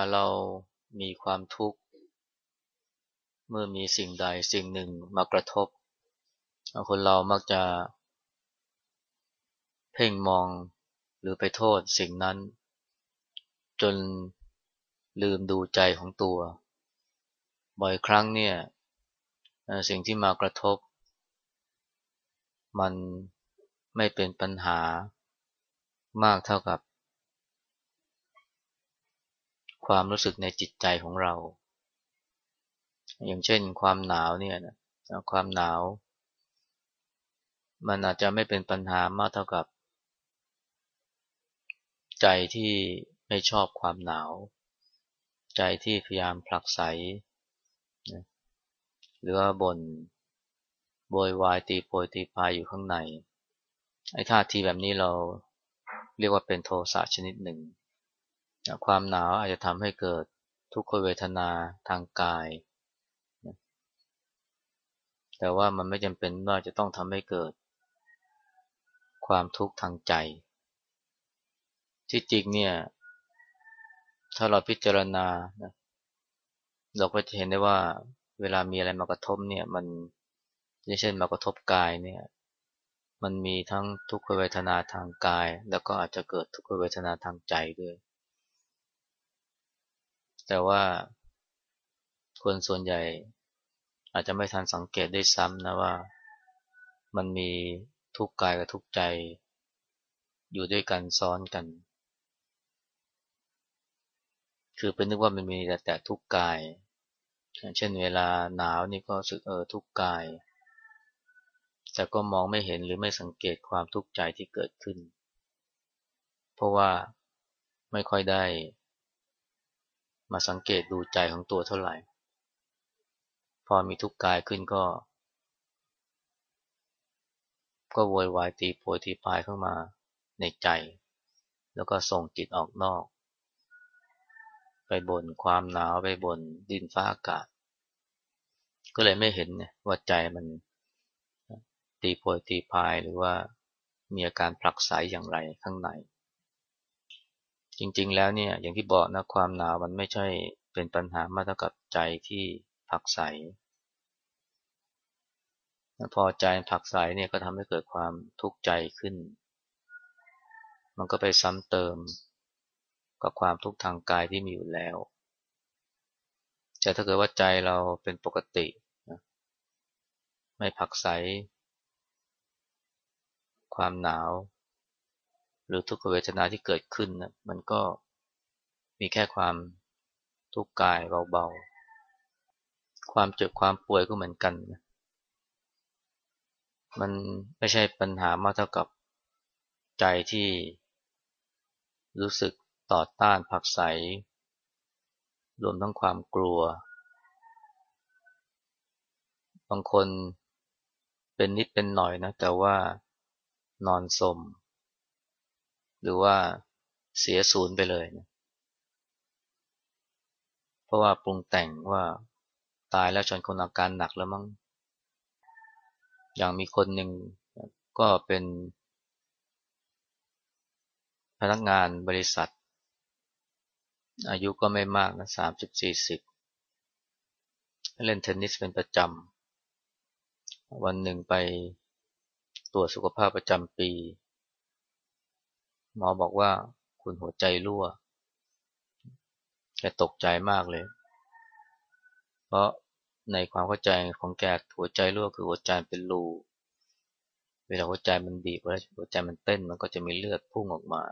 าเรามีความทุกข์ เมื่อมีสิ่งใดสิ่งหนึ่งมากระทบ คนเรามักจะ เพ่งมองหรือไปโทษสิ่งนั้น จนลืมดูใจของตัว บ่อยครั้งเนี่ยสิ่งที่มากระทบ มันไม่เป็นปัญหามากเท่ากับ ความรู้สึกในจิตใจของเรา อย่างเช่น ความหนาวเนี่ยนะความหนาว มันอาจจะไม่เป็นปัญหามากเท่ากับ ใจที่ไม่ชอบความหนาว ใจที่พยายามผลักไสหรือว่าบนโวยวายตีโพยตีพายอยู่ข้างในไอ้ท่าทีแบบนี้เราเรียกว่าเป็นโทสะชนิดหนึ่ง ความหนาวอาจจะทำให้เกิดทุกขเวทนาทางกาย แต่ว่ามันไม่จำเป็นว่าจะต้องทำให้เกิด ความทุกข์ทางใจ ที่จริงเนี่ย ถ้าเราพิจารณา เราก็จะเห็นได้ว่าเวลามีอะไรมากระทบเนี่ย มันเช่นมากระทบกายเนี่ย มันมีทั้งทุกขเวทนาทางกาย แล้วก็อาจจะเกิดทุกขเวทนาทางใจด้วย แต่ว่าคนส่วนใหญ่อาจจะไม่ทันสังเกตได้ซ้ำนะว่า มันมีทุกกายกับทุกใจ อยู่ด้วยกันซ้อนกัน คือเป็นนึกว่ามันมีแต่แต่ทุกกาย เช่นเวลาหนาวนี่ก็สึกเออทุกกาย แต่ก็มองไม่เห็นหรือไม่สังเกตความทุกข์ใจที่เกิดขึ้น เพราะว่าไม่ค่อยได้ มาสังเกตดูใจของตัวเท่าไหร่ พอมีทุกข์กายขึ้นก็ ก็โวยวายตีโพยตีพายเข้ามาในใจ แล้วก็ส่งจิตออกนอก ไปบนความหนาวไปบนดินฟ้าอากาศ ก็เลยไม่เห็นว่าใจมันตีโพยตีพายหรือว่ามีอาการผลักไสอย่างไรข้างใน จริง ๆ แล้วเนี่ยอย่างที่บอกนะความหนาวมันไม่ใช่เป็นปัญหามาเท่ากับใจที่ผักไสพอใจผักไสเนี่ยก็ทำให้เกิดความทุกข์ใจขึ้น มันก็ไปซ้ำเติมกับความทุกข์ทางกายที่มีอยู่แล้วแต่ถ้าเกิดว่าใจเราเป็นปกติไม่ผักใส ความหนาว หรือทุกขเวทนาที่เกิดขึ้นนะมันก็มีแค่ความทุกข์กายเบาๆ ความเจ็บความป่วยก็เหมือนกันนะมันไม่ใช่ปัญหามากเท่ากับใจที่รู้สึกต่อต้านผักใส รวมทั้งความกลัว บางคนเป็นนิดเป็นหน่อยนะ แต่ว่านอนสม หรือว่าเสียศูนย์ไปเลยนะเพราะว่าปรุงแต่งว่าตายแล้วจนคนอาการหนักแล้วมั้งอย่างมีคนหนึ่งก็เป็นพนักงานบริษัท อายุก็ไม่มากนะสามสิบสี่สิบเล่นเทนนิสเป็นประจำ วันหนึ่งไปตรวจสุขภาพประจำปี หมอบอกว่าคุณหัวใจรั่วแกตกใจมากเลย เพราะในความเข้าใจของแกหัวใจรั่วคือหัวใจเป็นรูเวลาหัวใจมันบีบแล้วหัวใจมันเต้นมันก็จะมีเลือดพุ่งออกมา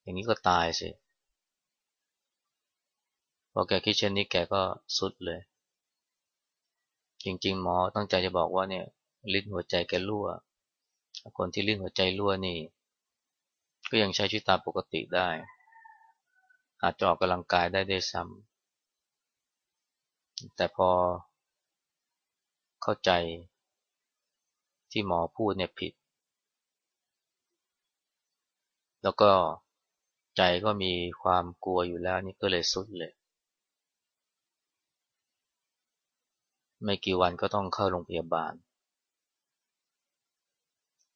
อย่างนี้ก็ตายสิพอแกคิดเช่นนี้แกก็สุดเลย จริง ๆ หมอตั้งใจจะบอกว่าเนี่ยลิ้นหัวใจแกรั่ว คนที่ลิ้นหัวใจรั่วนี่ ก็ยังใช้ชีวิตตามปกติได้ อาจจะออกกำลังกายได้ได้ซ้ำแต่พอเข้าใจที่หมอพูดเนี่ยผิด แล้วก็ใจก็มีความกลัวอยู่แล้วนี่ก็เลยสุดเลย ไม่กี่วันก็ต้องเข้าโรงพยาบาล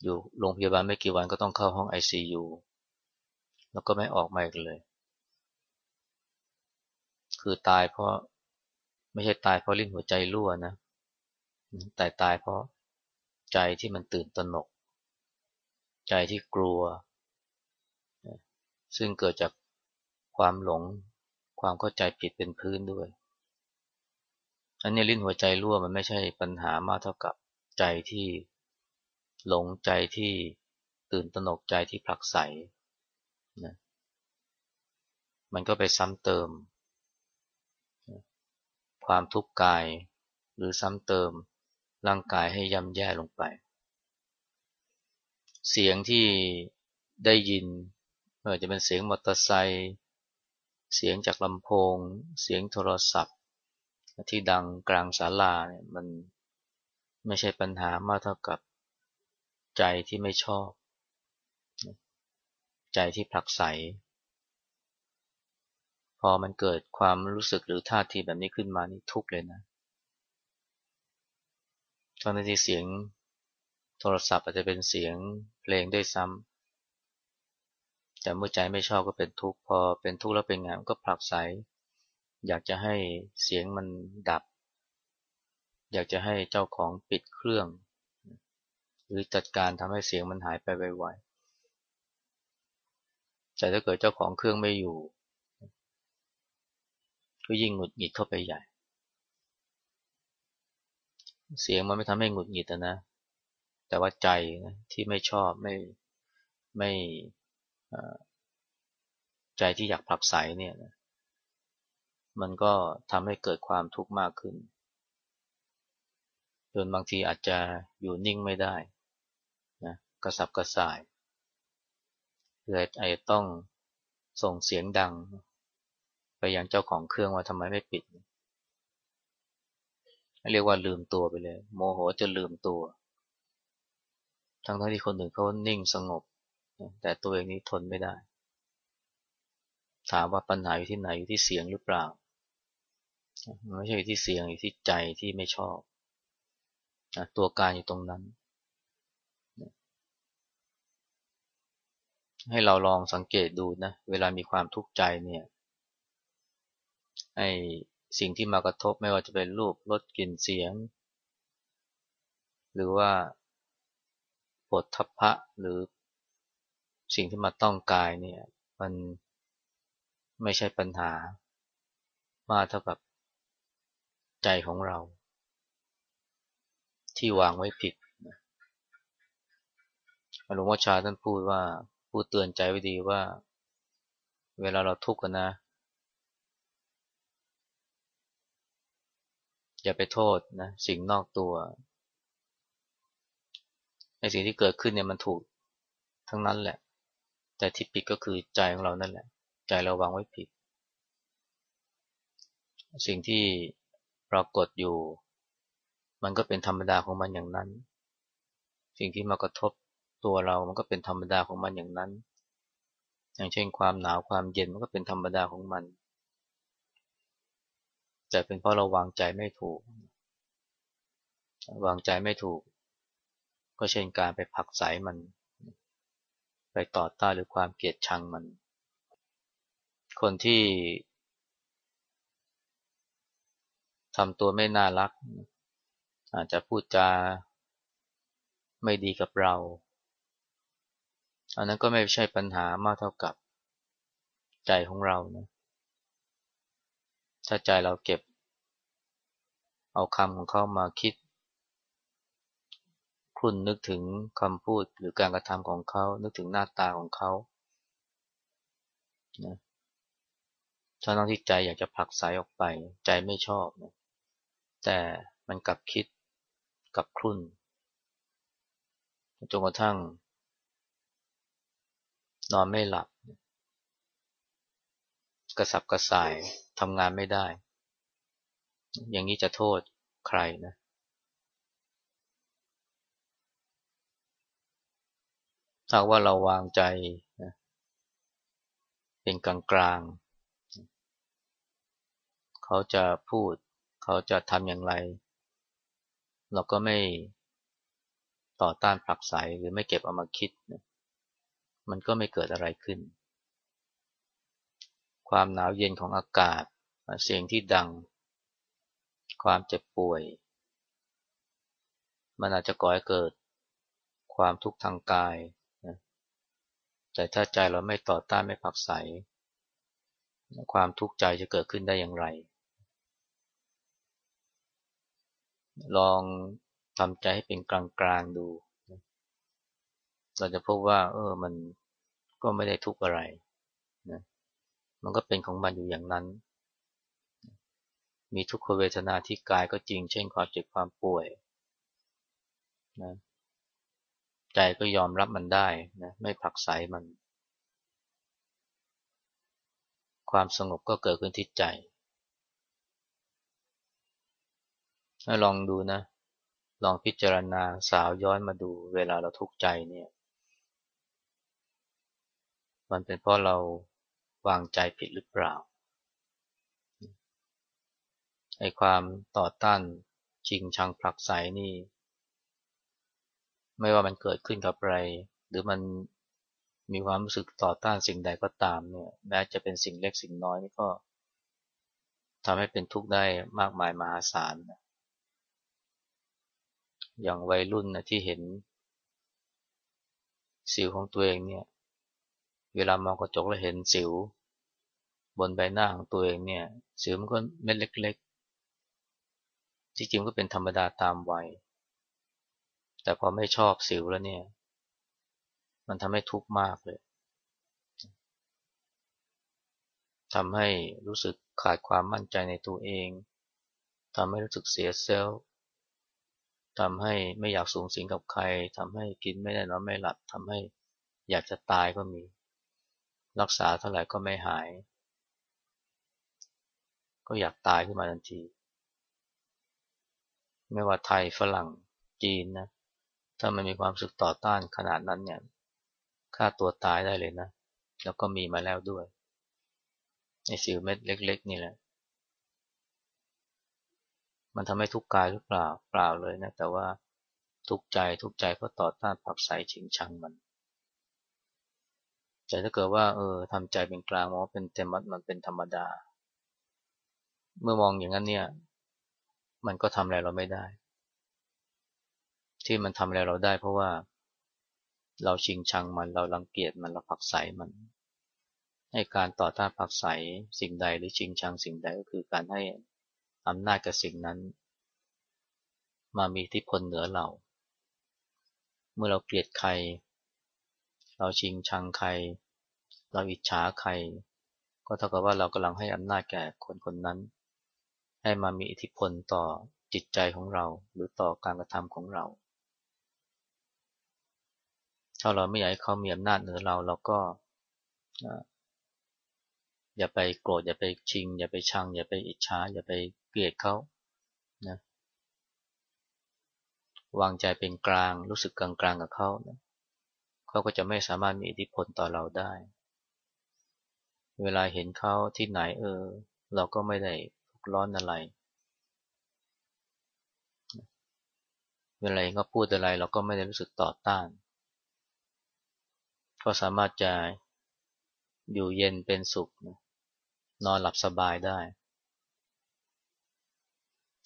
อยู่โรงพยาบาลไม่กี่วันก็ต้องเข้าห้อง ICU แล้วก็ไม่ออกมาอีกเลย คือตายเพราะไม่ใช่ตายเพราะลิ้นหัวใจรั่วนะ แต่ตายเพราะใจที่มันตื่นตระหนก ใจที่กลัว ซึ่งเกิดจากความหลง ความเข้าใจผิดเป็นพื้นด้วย อันนี้ลิ้นหัวใจรั่วมันไม่ใช่ปัญหามากเท่ากับใจที่ หลงใจที่ตื่นตระหนกใจที่ผลักใสนะมันก็ไปซ้ำเติม ความทุกข์กายหรือซ้ำเติมร่างกายให้ย่ำแย่ลงไป เสียงที่ได้ยินไม่ว่าจะเป็นเสียงมอเตอร์ไซค์เสียงจากลำโพง เสียงโทรศัพท์ ที่ดังกลางศาลาเนี่ยมันไม่ใช่ปัญหามากเท่ากับ ใจที่ไม่ชอบ ใจที่ผลักไส พอมันเกิดความรู้สึกหรือท่าทีแบบนี้ขึ้นมานี่ทุกเลยนะตอนที่เสียงโทรศัพท์อาจจะเป็นเสียงเพลงด้วยซ้ำแต่เมื่อใจไม่ชอบก็เป็นทุกข์พอเป็นทุกข์แล้วเป็นไงมันก็ผลักไส อยากจะให้เสียงมันดับ อยากจะให้เจ้าของปิดเครื่อง รือจัดการทำให้เสียงมันหายไปไวๆแต่ถ้าเกิดเจ้าของเครื่องไม่อยู่ ก็ยิ่งหงุดหงิดเข้าไปใหญ่ เสียงมันไม่ทำให้หงุดหงิดนะ แต่ว่าใจนะที่ไม่ชอบไม่ไม่ใจที่อยากผลักไสเนี่ยนะมันก็ทำให้เกิดความทุกข์มากขึ้นจนบางทีอาจจะอยู่นิ่งไม่ได้ กระสับกระส่ายเลยอต้องส่งเสียงดัง ไปยังเจ้าของเครื่องว่าทำไมไม่ปิด เรียกว่าลืมตัวไปเลย โมโหจะลืมตัว ทั้งที่คนอื่นเขานิ่งสงบ แต่ตัวเองนี้ทนไม่ได้ ถามว่าปัญหาอยู่ที่ไหนอยู่ที่เสียงหรือเปล่าไม่ใช่อยู่ที่เสียงอยู่ที่ใจที่ไม่ชอบ ตัวการอยู่ตรงนั้น ให้เราลองสังเกตดูนะ เวลามีความทุกข์ใจเนี่ยไอสิ่งที่มากระทบไม่ว่าจะเป็นรูปรสกลิ่นเสียง หรือว่าปวดทัพพะหรือสิ่งที่มาต้องกายเนี่ย มันไม่ใช่ปัญหามาเท่ากับใจของเรา ที่วางไว้ผิดหลวงพ่อชาท่านพูดว่า พูดเตือนใจไว้ดีว่า เวลาเราทุกข์กันนะ อย่าไปโทษนะสิ่งนอกตัวในสิ่งที่เกิดขึ้นเนี่ยมันถูกทั้งนั้นแหละ แต่ที่ผิดก็คือใจของเรานั่นแหละ ใจเราวางไว้ผิด สิ่งที่ปรากฏอยู่ มันก็เป็นธรรมดาของมันอย่างนั้น สิ่งที่มากระทบ ตัวเรามันก็เป็นธรรมดาของมันอย่างนั้น อย่างเช่นความหนาวความเย็นมันก็เป็นธรรมดาของมัน แต่เป็นเพราะเราวางใจไม่ถูก วางใจไม่ถูก ก็เช่นการไปผักใสมัน ไปต่อต้านหรือความเกลียดชังมัน คนที่ทำตัวไม่น่ารัก อาจจะพูดจาไม่ดีกับเรา อันนั้นก็ไม่ใช่ปัญหามากเท่ากับใจของเรานะถ้าใจเราเก็บ เอาคำของเขามาคิดคุณนึกถึงคำพูดหรือการกระทำของเขา นึกถึงหน้าตาของเขานะถ้าน้องที่ใจอยากจะผลักสายออกไป ใจไม่ชอบนะแต่มันกลับคิดกลับคุ่นจนกระทั่ง นอนไม่หลับ กระสับกระส่ายทำงานไม่ได้ อย่างนี้จะโทษใครนะถ้าว่าเราวางใจนะเป็นกลางกลางเขาจะพูด เขาจะทำอย่างไร เราก็ไม่ต่อต้านผลักไสหรือไม่เก็บเอามาคิดนะ มันก็ไม่เกิดอะไรขึ้น ความหนาวเย็นของอากาศ เสียงที่ดัง ความเจ็บป่วย มันอาจจะก่อให้เกิดความทุกข์ทางกาย แต่ถ้าใจเราไม่ต่อต้านไม่ผักใส ความทุกข์ใจจะเกิดขึ้นได้อย่างไร ลองทำใจให้เป็นกลางๆดู เราจะพบว่า เออ มันก็ไม่ได้ทุกข์อะไรนะมันก็เป็นของมันอยู่อย่างนั้น มีทุกขเวทนาที่กายก็จริง เช่นความเจ็บความป่วยนะใจก็ยอมรับมันได้นะไม่ผักใสมัน ความสงบก็เกิดขึ้นที่ใจลองดูนะ ลองพิจารณาสาวย้อนมาดูเวลาเราทุกข์ใจเนี่ย มันเป็นเพราะเราวางใจผิดหรือเปล่าไอ้ความต่อต้านจริงชังผลักไสนี่ ไม่ว่ามันเกิดขึ้นกับอะไร หรือมันมีความรู้สึกต่อต้านสิ่งใดก็ตามเนี่ยแม้จะเป็นสิ่งเล็กสิ่งน้อยนี่ก็ทำให้เป็นทุกข์ได้มากมายมหาศาลนะอย่างวัยรุ่นนะที่เห็นสิวของตัวเองเนี่ย เวลามองกระจกแล้วเห็นสิว บนใบหน้าของตัวเองเนี่ยสิวมันก็เม็ดเล็กๆจริงๆก็เป็นธรรมดาตามวัย แต่พอไม่ชอบสิวแล้วเนี่ย มันทำให้ทุกข์มากเลยทำให้รู้สึกขาดความมั่นใจในตัวเองทำให้รู้สึกเสียเซลล์ทำให้ไม่อยากสูงสิงกับใครทำให้กินไม่ได้นอนไม่หลับทำให้อยากจะตายก็มี รักษาเท่าไหร่ก็ไม่หาย ก็อยากตายขึ้นมาทันที ไม่ว่าไทยฝรั่งจีนนะถ้ามันมีความสึกต่อต้านขนาดนั้นเนี่ยฆ่าตัวตายได้เลยนะ แล้วก็มีมาแล้วด้วยในสิวเม็ดเล็ก ๆ นี่แหละ มันทำให้ทุกกายหรือเปล่าเปล่าเลยนะ แต่ว่าทุกใจทุกใจเพราะต่อต้านผักใสชิงชังมัน แต่ถ้าเกิดว่าเออทำใจเป็นกลางมองเป็นเต็มมัดมันเป็นธรรมดา เมื่อมองอย่างนั้นเนี่ย มันก็ทำอะไรเราไม่ได้ ที่มันทำอะไรเราได้ เพราะว่า เราชิงชังมันเราลังเกียจมันเราผักใสมัน ให้การต่อต้านผักใสสิ่งใดหรือชิงชังสิ่งใดก็คือการให้อำนาจกับสิ่งนั้น มามีอิทธิพลเหนือเรา เมื่อเราเกลียดใคร เราชิงชังใคร เราอิจฉาใคร ก็เท่ากับว่าเรากำลังให้อำนาจแก่คนคนนั้น ให้มามีอิทธิพลต่อจิตใจของเรา หรือต่อการกระทำของเรา ถ้าเราไม่อยากให้เขามีอำนาจเหนือเราเราก็อย่าไปโกรธอย่าไปชิง อย่าไปชัง อย่าไปอิจฉาอย่าไปเกลียดเขานะวางใจเป็นกลางรู้สึกกลางๆกับเขานะเขาก็จะไม่สามารถมีอิทธิพลต่อเราได้ เวลาเห็นเขาที่ไหนเออ เราก็ไม่ได้ทุกร้อนอะไร เวลาเขาพูดอะไร เราก็ไม่ได้รู้สึกต่อต้าน ก็สามารถจะอยู่เย็นเป็นสุข นอนหลับสบายได้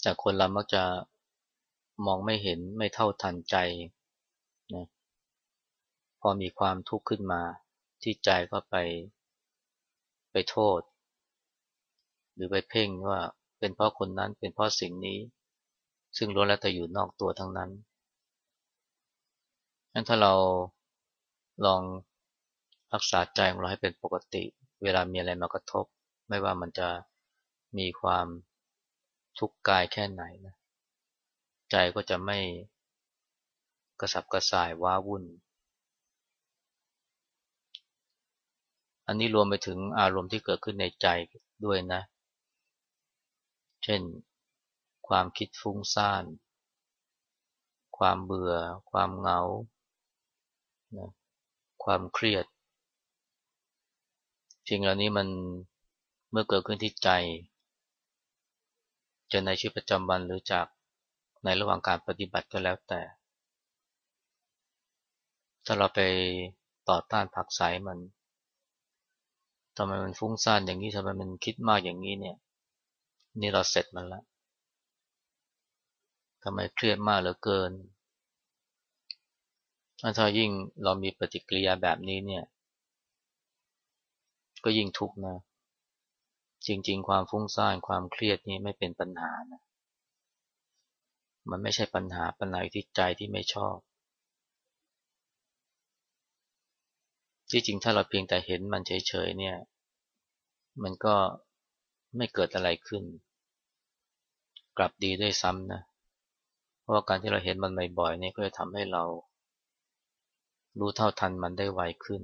แต่คนเรามักจะมองไม่เห็นไม่เท่าทันใจนะพอมีความทุกข์ขึ้นมา ที่ใจก็ไป โทษ หรือไปเพ่งว่าเป็นเพราะคนนั้นเป็นเพราะสิ่งนี้ ซึ่งล้วนแล้วแต่อยู่นอกตัวทั้งนั้นงั้นถ้าเราลองรักษาใจของเราให้เป็นปกติ เวลามีอะไรมากระทบ ไม่ว่ามันจะมีความทุกข์กายแค่ไหนนะ ใจก็จะไม่กระสับกระส่ายว้าวุ่น อันนี้รวมไปถึงอารมณ์ที่เกิดขึ้นในใจด้วยนะ เช่น ความคิดฟุ้งซ่าน ความเบื่อ ความเหงานะความเครียดสิ่งเหล่านี้มันเมื่อเกิดขึ้นที่ใจ จะในชีวิตประจำวันหรือจากในระหว่างการปฏิบัติก็แล้วแต่ ถ้าเราไปต่อต้านผักใสมัน ทำไมมันฟุ้งซ่านอย่างนี้ทำไมมันคิดมากอย่างนี้เนี่ย นี่เราเสร็จมันแล้วทำไมเครียดมากเหลือเกินถ้ายิ่งเรามีปฏิกิริยาแบบนี้เนี่ย ก็ยิ่งทุกข์นะ จริง ๆ ความฟุ้งซ่านความเครียดนี่ไม่เป็นปัญหานะ มันไม่ใช่ปัญหาปัญหาที่ใจที่ไม่ชอบ ที่จริงถ้าเราเพียงแต่เห็นมันเฉยๆเนี่ย มันก็ไม่เกิดอะไรขึ้น กลับดีด้วยซ้ำนะ เพราะว่าการที่เราเห็นมันบ่อยๆนี่ก็จะทำให้เรา รู้เท่าทันมันได้ไวขึ้น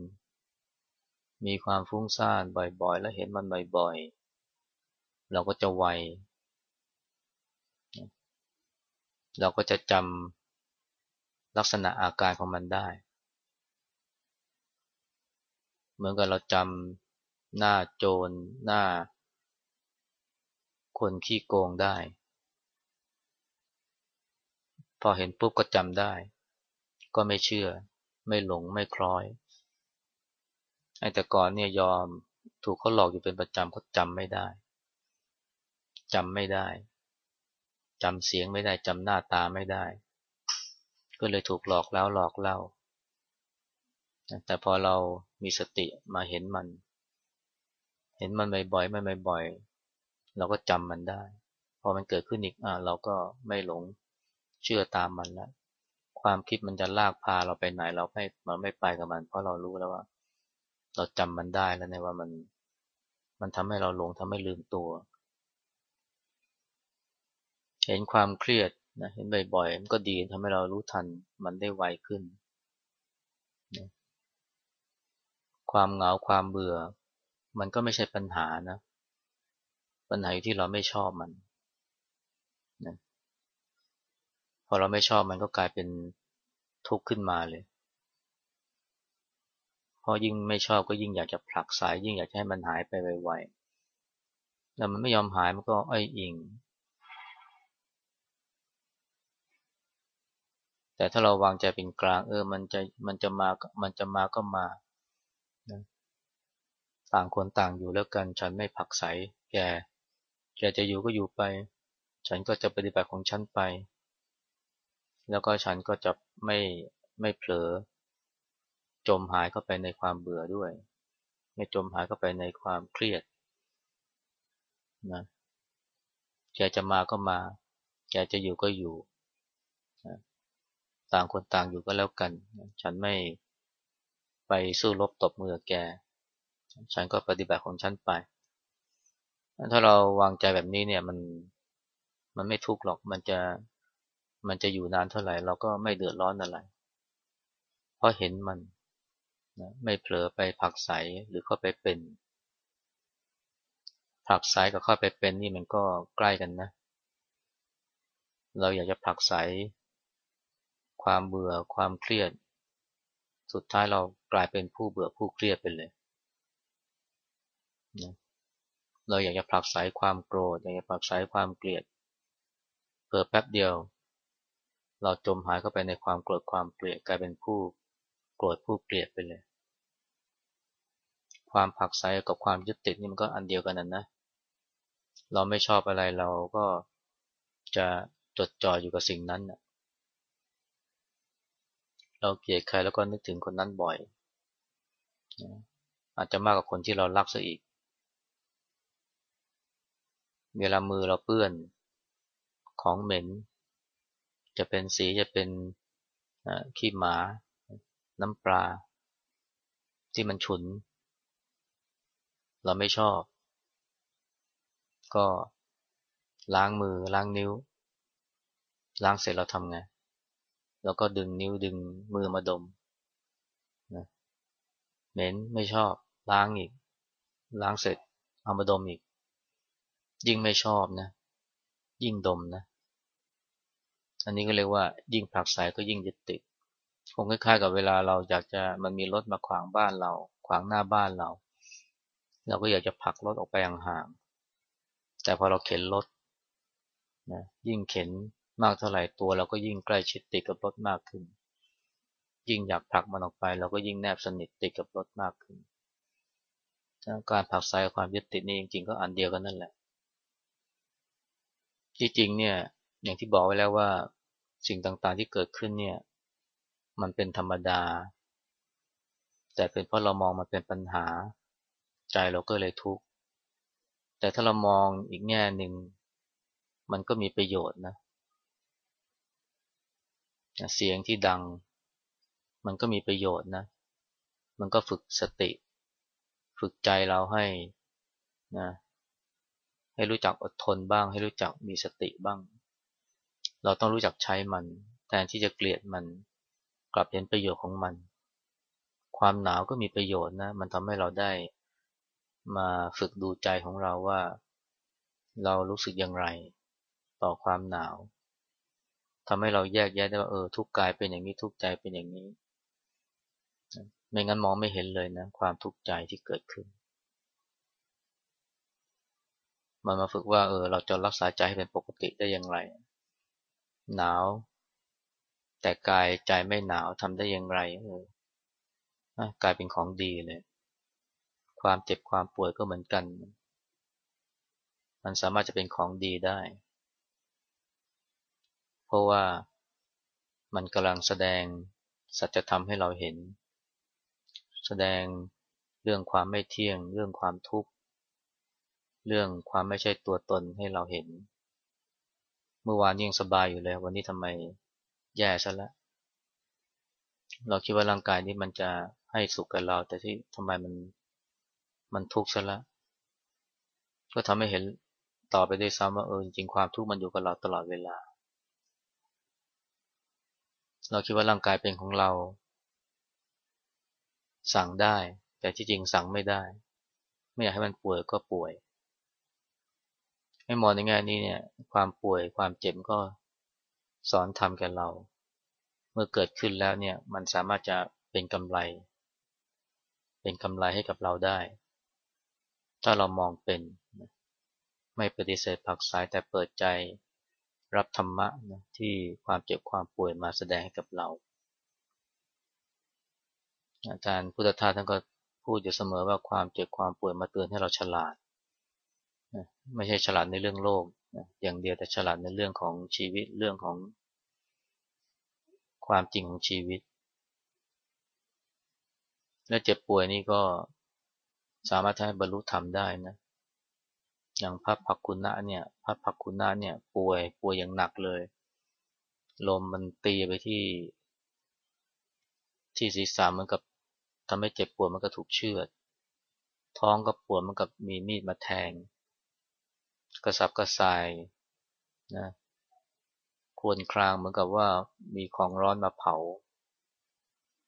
มีความฟุ้งซ่านบ่อยๆ แล้วเห็นมันบ่อยๆ เราก็จะไว เราก็จะจำลักษณะอาการของมันได้ เหมือนกับเราจำหน้าโจรหน้า คนขี้โกงได้ พอเห็นปุ๊บก็จำได้ ก็ไม่เชื่อ ไม่หลงไม่คล้อยไอ้แต่ก่อนเนี่ยยอมถูกเขาหลอกอยู่เป็นประจำเขาจำไม่ได้จำไม่ได้จำเสียงไม่ได้จำหน้าตาไม่ได้ ก็เลยถูกหลอกแล้วหลอกเล่า แต่พอเรามีสติมาเห็นมัน เห็นมันบ่อยๆไม่บ่อยๆเราก็จำมันได้ พอมันเกิดขึ้นอีกอ่าเราก็ไม่หลงเชื่อตามมันแล้วความคิดมันจะลากพาเราไปไหนเราไม่เราไม่ไปกับมัน เพราะเรารู้แล้วว่า เราจำมันได้แล้วในว่ามัน มันทำให้เราหลงทำให้ลืมตัว เห็นความเครียดนะเห็นบ่อยๆมันก็ดีทำให้เรารู้ทันมันได้ไวขึ้นนะ ความเหงาความเบื่อ มันก็ไม่ใช่ปัญหานะ ปัญหาอยู่ที่เราไม่ชอบมันนะพอเราไม่ชอบมันก็กลายเป็นทุกข์ขึ้นมาเลยพอยิ่งไม่ชอบก็ยิ่งอยากจะผลักสายยิ่งอยากจะให้มันหายไปไวๆแล้วมันไม่ยอมหายมันก็อ้อยอิง แต่ถ้าเราวางใจเป็นกลางเออ มันจะมันจะมา มันจะมาก็มา นะต่างคนต่างอยู่แล้วกันฉันไม่ผักใสแกแกจะอยู่ก็อยู่ไป ฉันก็จะปฏิบัติของฉันไป แล้วก็ฉันก็จะไม่ไม่เผลอ จมหายเข้าไปในความเบื่อด้วย ไม่จมหายเข้าไปในความเครียดนะแกจะมาก็มา แกจะอยู่ก็อยู่ ต่างคนต่างอยู่ก็แล้วกัน ฉันไม่ ไปสู้รบตบมือแก ฉันก็ปฏิบัติของฉันไป ถ้าเราวางใจแบบนี้เนี่ยมันมันไม่ทุกข์หรอก มันจะมันจะอยู่นานเท่าไหร่ เราก็ไม่เดือดร้อนอะไร เพราะเห็นมันนะไม่เผลอไปผักใสหรือเข้าไปเป็น ผักใสกับเข้าไปเป็นนี่มันก็ใกล้กันนะ เราอยากจะผักใสความเบื่อความเครียด สุดท้ายเรากลายเป็นผู้เบื่อผู้เครียดไปเลยนะเราอยากจะผลักไสความโกรธอยากจะผลักไสความเกลียดเพิ่แป๊บเดียว เราจมหายเข้าไปในความโกรธความเกลียดกลายเป็นผู้โกรธผู้เกลียดไปเลย ความผักใสกับความยึดติดนี่มันก็อันเดียวกันนั่นนะ เราไม่ชอบอะไรเราก็จะจดจ่ออยู่กับสิ่งนั้นนะ เราเกลียดใครแล้วก็นึกถึงคนนั้นบ่อย อาจจะมากกว่าคนที่เรารักซะอีก เวลามือเราเปื้อนของเหม็น จะเป็นสีจะเป็นขี้หมา น้ำปลา ที่มันฉุน เราไม่ชอบ ก็ล้างมือล้างนิ้ว ล้างเสร็จเราทำไง แล้วก็ดึงนิ้วดึงมือมาดมนะเหม็นไม่ชอบล้างอีก ล้างเสร็จเอามาดมอีก ยิ่งไม่ชอบนะ ยิ่งดมนะ อันนี้ก็เรียกว่า ยิ่งผลักไสก็ยิ่งยึดติดคงคล้ายๆกับเวลาเราอยากจะมันมีรถมาขวางบ้านเรา ขวางหน้าบ้านเรา เราก็อยากจะผลักรถออกไปห่างๆแต่พอเราเข็นรถนะยิ่งเข็น มากเท่าไหร่ตัวเราก็ยิ่งใกล้ชิดติดกับรถมากขึ้น ยิ่งอยากผลักมันออกไปเราก็ยิ่งแนบสนิทติดกับรถมากขึ้น การผลักไสความยึดติดนี่จริงๆ ก็อันเดียวกันนั่นแหละ ที่จริงเนี่ยอย่างที่บอกไว้แล้วว่าสิ่งต่างๆที่เกิดขึ้นเนี่ยมันเป็นธรรมดา แต่เป็นเพราะเรามองมันเป็นปัญหา ใจเราก็เลยทุกข์แต่ถ้าเรามองอีกแง่หนึ่งมันก็มีประโยชน์นะ เสียงที่ดัง มันก็มีประโยชน์นะ มันก็ฝึกสติ ฝึกใจเราให้นะให้รู้จักอดทนบ้าง ให้รู้จักมีสติบ้าง เราต้องรู้จักใช้มัน แทนที่จะเกลียดมัน กลับเห็นประโยชน์ของมัน ความหนาวก็มีประโยชน์นะ มันทำให้เราได้มาฝึกดูใจของเราว่า เรารู้สึกอย่างไร ต่อความหนาว ทำให้เราแยกแยะได้ว่าเออทุกกายเป็นอย่างนี้ทุกใจเป็นอย่างนี้ ไม่งั้นมองไม่เห็นเลยนะความทุกข์ใจที่เกิดขึ้น มันมาฝึกว่าเออเราจะรักษาใจให้เป็นปกติได้อย่างไร หนาว แต่กายใจไม่หนาวทำได้อย่างไรเออกลายเป็นของดีเลยความเจ็บความป่วยก็เหมือนกัน มันสามารถจะเป็นของดีได้ ราะว่ามันกำลังแสดงสัจธรรมให้เราเห็น แสดงเรื่องความไม่เที่ยง เรื่องความทุกข์ เรื่องความไม่ใช่ตัวตนให้เราเห็น เมื่อวานยังสบายอยู่เลย วันนี้ทำไมแย่ซะแล้วเราคิดว่าร่างกายนี้มันจะให้สุขกับเรา แต่ที่ทำไมมันมันทุกข์ซะแล้วก็ทำให้เห็นต่อไปด้วยซ้ำว่าเออจริงความทุกข์มันอยู่กับเราตลอดเวลา เราคิดว่าร่างกายเป็นของเรา สั่งได้ แต่ที่จริงสั่งไม่ได้ ไม่อยากให้มันป่วยก็ป่วย ให้มองในแง่นี้เนี่ย ความป่วยความเจ็บก็สอนทำแก่เรา เมื่อเกิดขึ้นแล้วเนี่ย มันสามารถจะเป็นกำไร เป็นกำไรให้กับเราได้ ถ้าเรามองเป็น ไม่ปฏิเสธผักสายแต่เปิดใจ รับธรรมะนะที่ความเจ็บความป่วยมาแสดงให้กับเรา อาจารย์พุทธทาสท่านก็พูดอยู่เสมอว่าความเจ็บความป่วยมาเตือนให้เราฉลาดไม่ใช่ฉลาดในเรื่องโลกอย่างเดียวแต่ฉลาดในเรื่องของชีวิตเรื่องของความจริงของชีวิต และเจ็บป่วยนี่ก็สามารถทำให้บรรลุธรรมได้นะ อย่างพระพักคุณะเนี่ยพระพักคุณะเนี่ยป่วยป่วยอย่างหนักเลย ลมมันตีไปที่ ที่ศีรษะเหมือนกับทำให้เจ็บปวดมันก็ถูกเชือด ท้องก็ปวดมันกับมีมีดมาแทง กระสับกระส่ายนะควรครางเหมือนกับว่ามีของร้อนมาเผา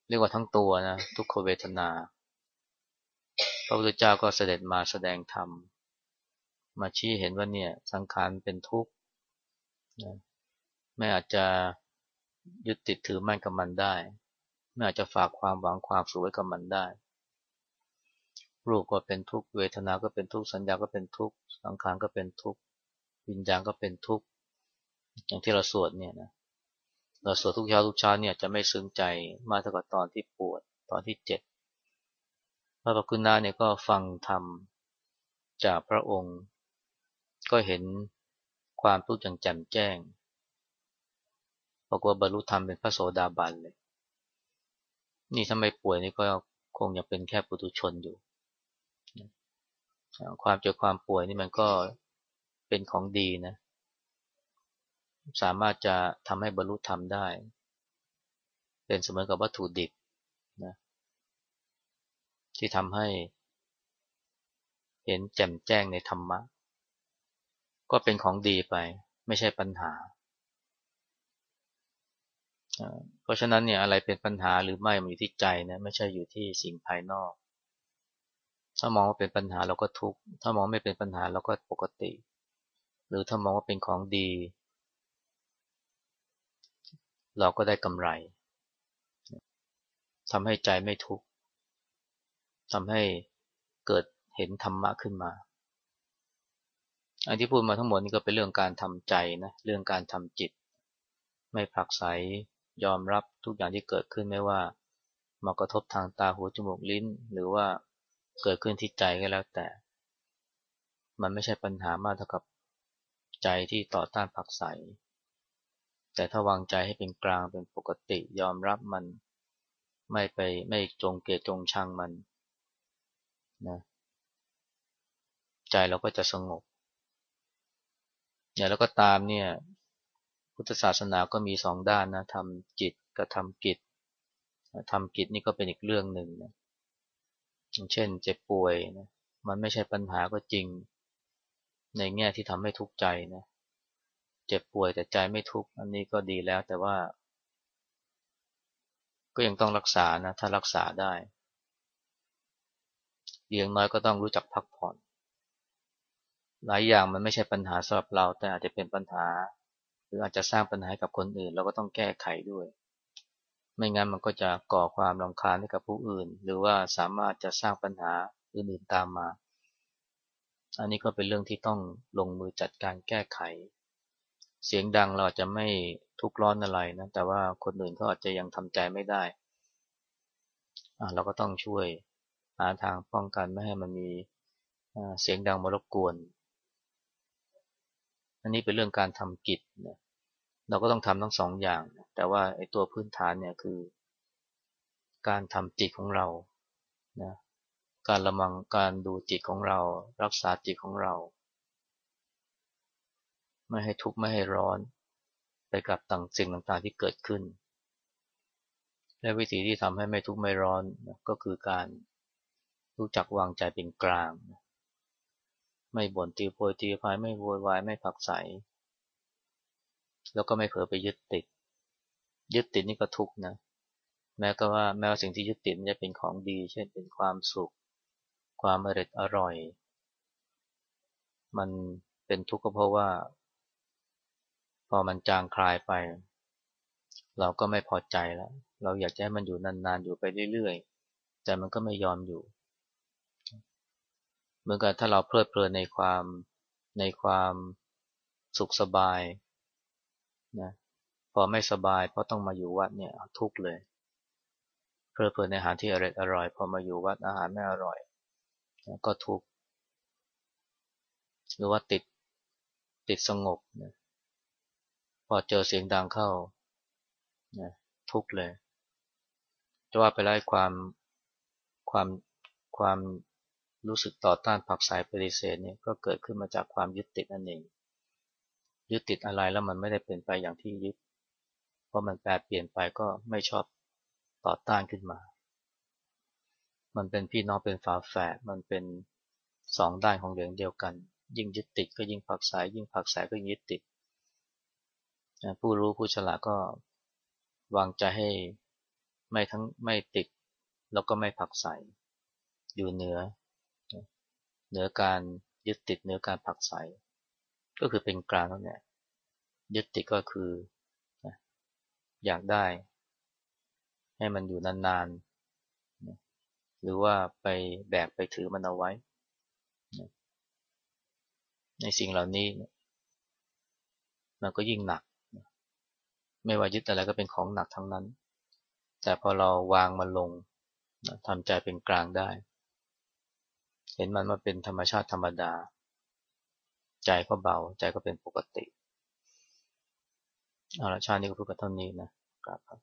เรียกว่าทั้งตัวนะทุกขเวทนา พระพุทธเจ้าก็เสด็จมาแสดงธรรม มาชี้เห็นว่าเนี่ยสังขารเป็นทุกข์นะไม่อาจจะยึดติดถือมั่นกับมันได้ ไม่อาจจะฝากความหวังความสุขไว้กับมันได้ รูปก็เป็นทุกข์เวทนา ก็เป็นทุกข์สัญญาก็เป็นทุกข์สังขารก็เป็นทุกข์วิญญาณก็เป็นทุกข์อย่างที่เราสวดเนี่ยนะเราสวดทุกเช้าทุกเช้าเนี่ยจะไม่ซึ้งใจมากเท่ากับตอนที่ปวดตอนที่เจ็บพระปกุณาเนี่ยก็ฟังธรรมจากพระองค์ ก็เห็นความทุกข์อย่างแจ่มแจ้งบอกว่าบรรลุธรรมเป็นพระโสดาบันเลย นี่ถ้าไมป่วยนี่ก็คงยังเป็นแค่ปุถุชนอยู่ ความเจ็บความป่วยนี่มันก็เป็นของดีนะ สามารถจะทำให้บรรลุธรรมได้ เป็นเสมอกับวัตถุดิบนะที่ทำให้เห็นแจ่มแจ้งในธรรมะ ก็เป็นของดีไป ไม่ใช่ปัญหา เพราะฉะนั้นเนี่ยอะไรเป็นปัญหาหรือไม่มันอยู่ที่ใจนะไม่ใช่อยู่ที่สิ่งภายนอก ถ้ามองว่าเป็นปัญหาเราก็ทุกข์ถ้ามองไม่เป็นปัญหาเราก็ปกติ หรือถ้ามองว่าเป็นของดี เราก็ได้กำไรทำให้ใจไม่ทุกข์ทำให้เกิดเห็นธรรมะขึ้นมา อันที่พูดมาทั้งหมดนี่ก็เป็นเรื่องการทำใจนะ เรื่องการทำจิต ไม่ผักใสยอมรับทุกอย่างที่เกิดขึ้นไม่ว่ามากระทบทางตาหูจมูกลิ้น หรือว่าเกิดขึ้นที่ใจก็แล้วแต่ มันไม่ใช่ปัญหามากเท่ากับใจใจที่ต่อต้านผักใสแต่ถ้าวางใจให้เป็นกลางเป็นปกติยอมรับมันไม่ไปไม่จงเกลียดจงชังมันนะใจเราก็จะสงบ อย่างแล้วก็ตามเนี่ย พุทธศาสนาก็มีสองด้านนะทำจิตกับทำกิจทำกิจนี่ก็เป็นอีกเรื่องหนึ่งนะอย่างเช่นเจ็บป่วยนะมันไม่ใช่ปัญหาก็จริง ในแง่ที่ทำให้ทุกข์ใจนะเจ็บป่วยแต่ใจไม่ทุกข์อันนี้ก็ดีแล้วแต่ว่า ก็ยังต้องรักษานะถ้ารักษาได้เลี้ยงน้อยก็ต้องรู้จักพักผ่อน หลายอย่างมันไม่ใช่ปัญหาสำหรับเรา แต่อาจจะเป็นปัญหา หรืออาจจะสร้างปัญหากับคนอื่น เราก็ต้องแก้ไขด้วย ไม่งั้นมันก็จะก่อความรำคาญให้กับผู้อื่น หรือว่าสามารถจะสร้างปัญหาอื่นๆตามมา อันนี้ก็เป็นเรื่องที่ต้องลงมือจัดการแก้ไข เสียงดังเราจะไม่ทุกร้อนอะไรนะ แต่ว่าคนอื่นเขาอาจจะยังทำใจไม่ได้เราก็ต้องช่วยหาทางป้องกันไม่ให้มันมีเสียงดังมารบกวน อันนี้เป็นเรื่องการทำกิจเราก็ต้องทำทั้งสองอย่าง แต่ว่าไอ้ตัวพื้นฐานเนี่ยคือ การทำจิตของเรานะการระมังการดูจิตของเรา รักษาจิตของเรา ไม่ให้ทุกข์ไม่ให้ร้อน ไปกับต่างสิ่งต่างๆที่เกิดขึ้น และวิธีที่ทำให้ไม่ทุกข์ไม่ร้อนก็คือการรู้จักวางใจเป็นกลาง ไม่บ่นตีโพยตีพายไม่โวยวายไม่ผักใส แล้วก็ไม่เผลอไปยึดติด ยึดติดนี่ก็ทุกข์นะ แม้ก็ว่าแม้ว่าสิ่งที่ยึดติดมันจะเป็นของดี เช่นเป็นความสุข ความอร่อยอร่อย มันเป็นทุกข์ก็เพราะว่า พอมันจางคลายไป เราก็ไม่พอใจแล้ว เราอยากจะให้มันอยู่นานๆ อยู่ไปเรื่อยๆ แต่มันก็ไม่ยอมอยู่ เหมือนกับถ้าเราเพลิดเพลินในความในความสุขสบายนะพอไม่สบายเพราะต้องมาอยู่วัดเนี่ยทุกข์เลยเพลิดเพลินในอาหารที่อร่อยอร่อยพอมาอยู่วัดอาหารไม่อร่อยก็ทุกข์หรือว่าติดติดสงบนะพอเจอเสียงดังเข้านะทุกข์เลยจะว่าไปไล่ความความความ รู้สึกต่อต้านผักสายปฏิเสธเนี่ยก็เกิดขึ้นมาจากความยึดติดนั่นเอง ยึดติดอะไรแล้วมันไม่ได้เป็นไปอย่างที่ยึด เพราะมันแปรเปลี่ยนไปก็ไม่ชอบต่อต้านขึ้นมา มันเป็นพี่น้องเป็นฝาแฝด มันเป็นสองด้านของเหรียญเดียวกัน ยิ่งยึดติดก็ยิ่งผักสาย ยิ่งผักสายก็ยิ่งยึดติด ผู้รู้ผู้ฉลาดก็วางใจให้ไม่ทั้งไม่ติดแล้วก็ไม่ผักใสอยู่เหนือ เหนือการยึดติดเหนือการผักใสก็คือเป็นกลางแล้วเนี่ยยึดติดก็คืออยากได้ ให้มันอยู่นานๆ หรือว่าไปแบกไปถือมันเอาไว้ ในสิ่งเหล่านี้มันก็ยิ่งหนัก ไม่ว่ายึดอะไรก็เป็นของหนักทั้งนั้น แต่พอเราวางมันลงทำใจเป็นกลางได้ เห็นมันว่าเป็นธรรมชาติธรรมดา ใจก็เบา ใจก็เป็นปกติ เอาละชาตินี้ก็พูดกันเท่านี้นะครับ